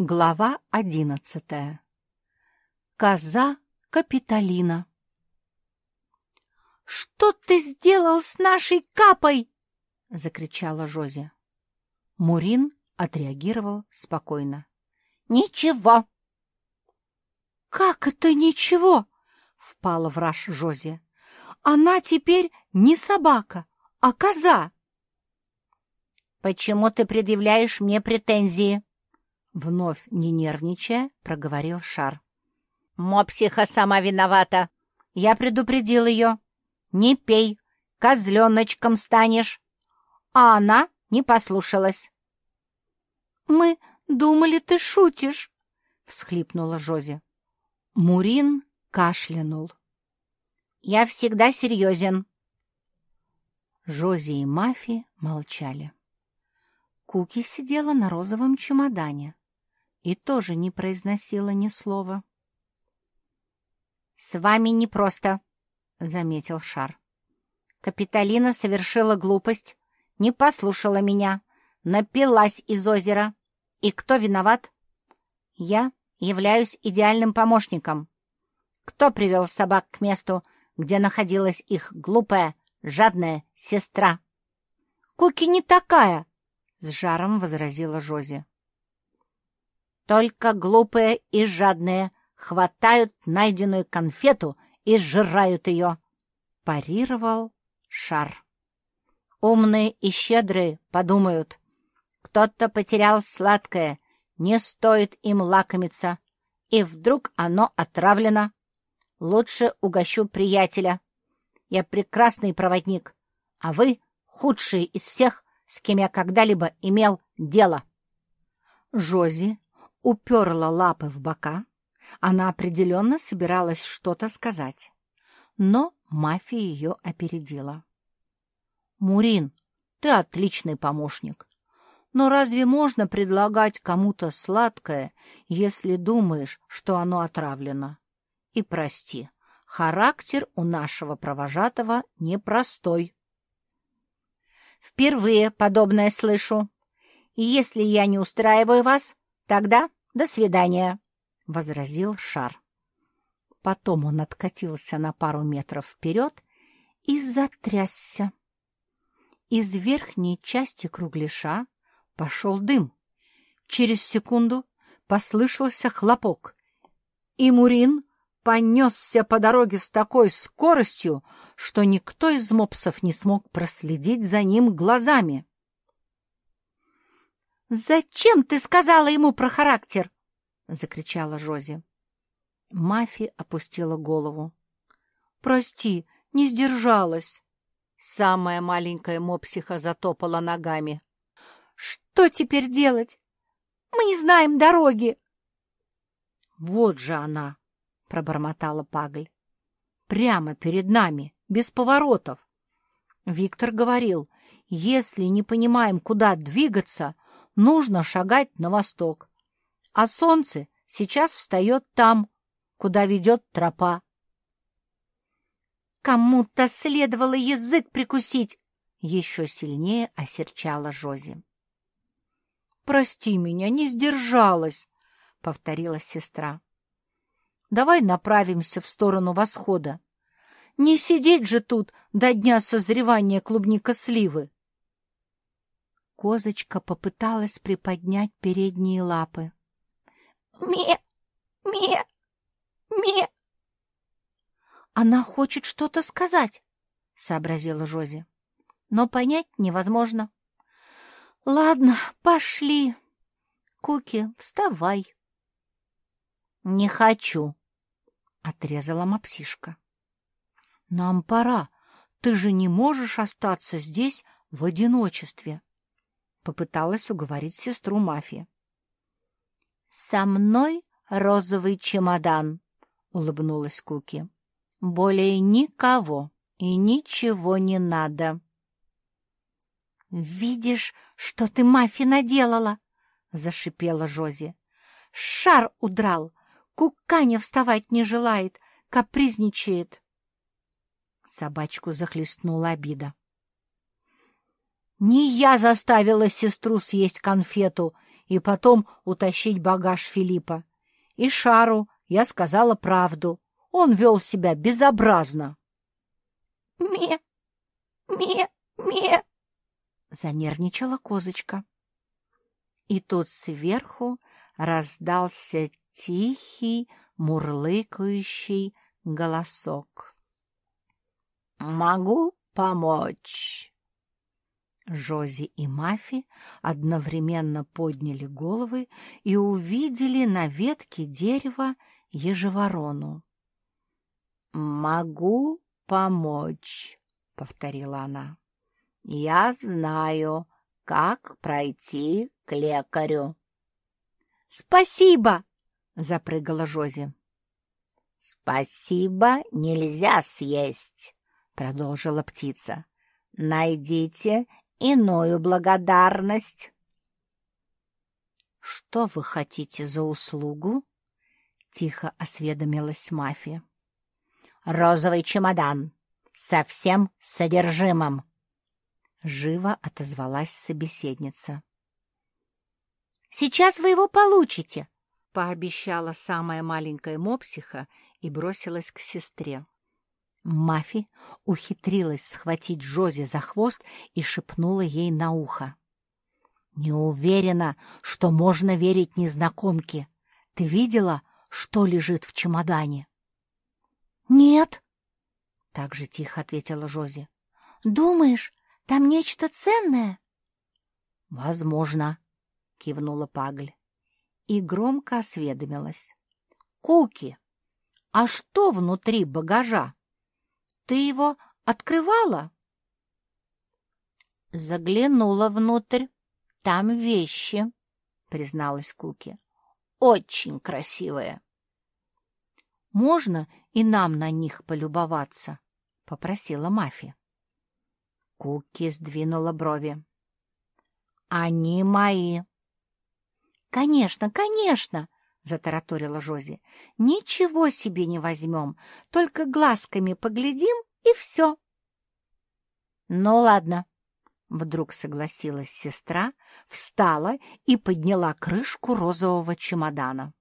Глава одиннадцатая. Коза Капитолина. «Что ты сделал с нашей капой?» — закричала Жози. Мурин отреагировал спокойно. «Ничего». «Как это ничего?» — впала в раж Жози. «Она теперь не собака, а коза». «Почему ты предъявляешь мне претензии?» Вновь не нервничая, проговорил Шар. «Мопсиха сама виновата. Я предупредил ее. Не пей, козленочком станешь. А она не послушалась». «Мы думали, ты шутишь», — всхлипнула Жози. Мурин кашлянул. «Я всегда серьезен». Жози и Мафи молчали. Куки сидела на розовом чемодане и тоже не произносила ни слова. «С вами непросто», — заметил Шар. «Капитолина совершила глупость, не послушала меня, напилась из озера. И кто виноват? Я являюсь идеальным помощником. Кто привел собак к месту, где находилась их глупая, жадная сестра?» «Куки не такая!» — с жаром возразила Жози. Только глупые и жадные хватают найденную конфету и сжирают ее, — парировал шар. Умные и щедрые подумают, кто-то потерял сладкое, не стоит им лакомиться, и вдруг оно отравлено. Лучше угощу приятеля. Я прекрасный проводник, а вы — худшие из всех, с кем я когда-либо имел дело. Жози уперла лапы в бока. Она определенно собиралась что-то сказать. Но мафия ее опередила. «Мурин, ты отличный помощник. Но разве можно предлагать кому-то сладкое, если думаешь, что оно отравлено? И прости, характер у нашего провожатого непростой». «Впервые подобное слышу. И если я не устраиваю вас, тогда до свидания», — возразил Шар. Потом он откатился на пару метров вперед и затрясся. Из верхней части кругляша пошел дым. Через секунду послышался хлопок, и Мурин понесся по дороге с такой скоростью, что никто из мопсов не смог проследить за ним глазами. «Зачем ты сказала ему про характер?» — закричала Жози. Мафи опустила голову. «Прости, не сдержалась». Самая маленькая мопсиха затопала ногами. «Что теперь делать? Мы не знаем дороги!» «Вот же она!» — пробормотала Пагль. «Прямо перед нами, без поворотов!» Виктор говорил, если не понимаем, куда двигаться, нужно шагать на восток. А солнце сейчас встает там, куда ведет тропа. «Кому-то следовало язык прикусить!» — еще сильнее осерчала Жози. «Прости меня, не сдержалась!» — повторила сестра. «Давай направимся в сторону восхода. Не сидеть же тут до дня созревания клубника сливы!» Козочка попыталась приподнять передние лапы. «Ме! Ме! Ме!» «Она хочет что-то сказать», — сообразила Жози. «Но понять невозможно». «Ладно, пошли. Куки, вставай». «Не хочу», — отрезала мапсишка. «Нам пора. Ты же не можешь остаться здесь в одиночестве», попыталась уговорить сестру мафии. «Со мной розовый чемодан», — улыбнулась Куки. «Более никого и ничего не надо». «Видишь, что ты мафи наделала?» — зашипела Жози. «Шар удрал, куканя вставать не желает, капризничает». Собачку захлестнула обида. Не я заставила сестру съесть конфету и потом утащить багаж Филиппа. И Шару я сказала правду. Он вел себя безобразно. «Ме! Ме! Ме!» — занервничала козочка. И тут сверху раздался тихий, мурлыкающий голосок. «Могу помочь?» Жози и Мафи одновременно подняли головы и увидели на ветке дерева ежеворону. «Могу помочь», — повторила она. «Я знаю, как пройти к лекарю». «Спасибо!» — запрыгала Жози. «Спасибо нельзя съесть», — продолжила птица. «Найдите иную благодарность». «Что вы хотите за услугу?» — тихо осведомилась мафия. «Розовый чемодан со всем содержимым», — живо отозвалась собеседница. «Сейчас вы его получите», — пообещала самая маленькая мопсиха и бросилась к сестре. Мафи ухитрилась схватить Джози за хвост и шепнула ей на ухо. «Не уверена, что можно верить незнакомке. Ты видела, что лежит в чемодане?» «Нет», — так же тихо ответила Жози. «Думаешь, там нечто ценное?» «Возможно», — кивнула Пагль и громко осведомилась. «Куки, а что внутри багажа? Ты его открывала?» «Заглянула внутрь. Там вещи», — призналась Куки. «Очень красивые». «Можно и нам на них полюбоваться?» — попросила Мафи. Куки сдвинула брови. «Они мои», «Конечно, конечно!» — затараторила Жози. «Ничего себе не возьмем, только глазками поглядим, и все». «Ну ладно», — вдруг согласилась сестра, встала и подняла крышку розового чемодана.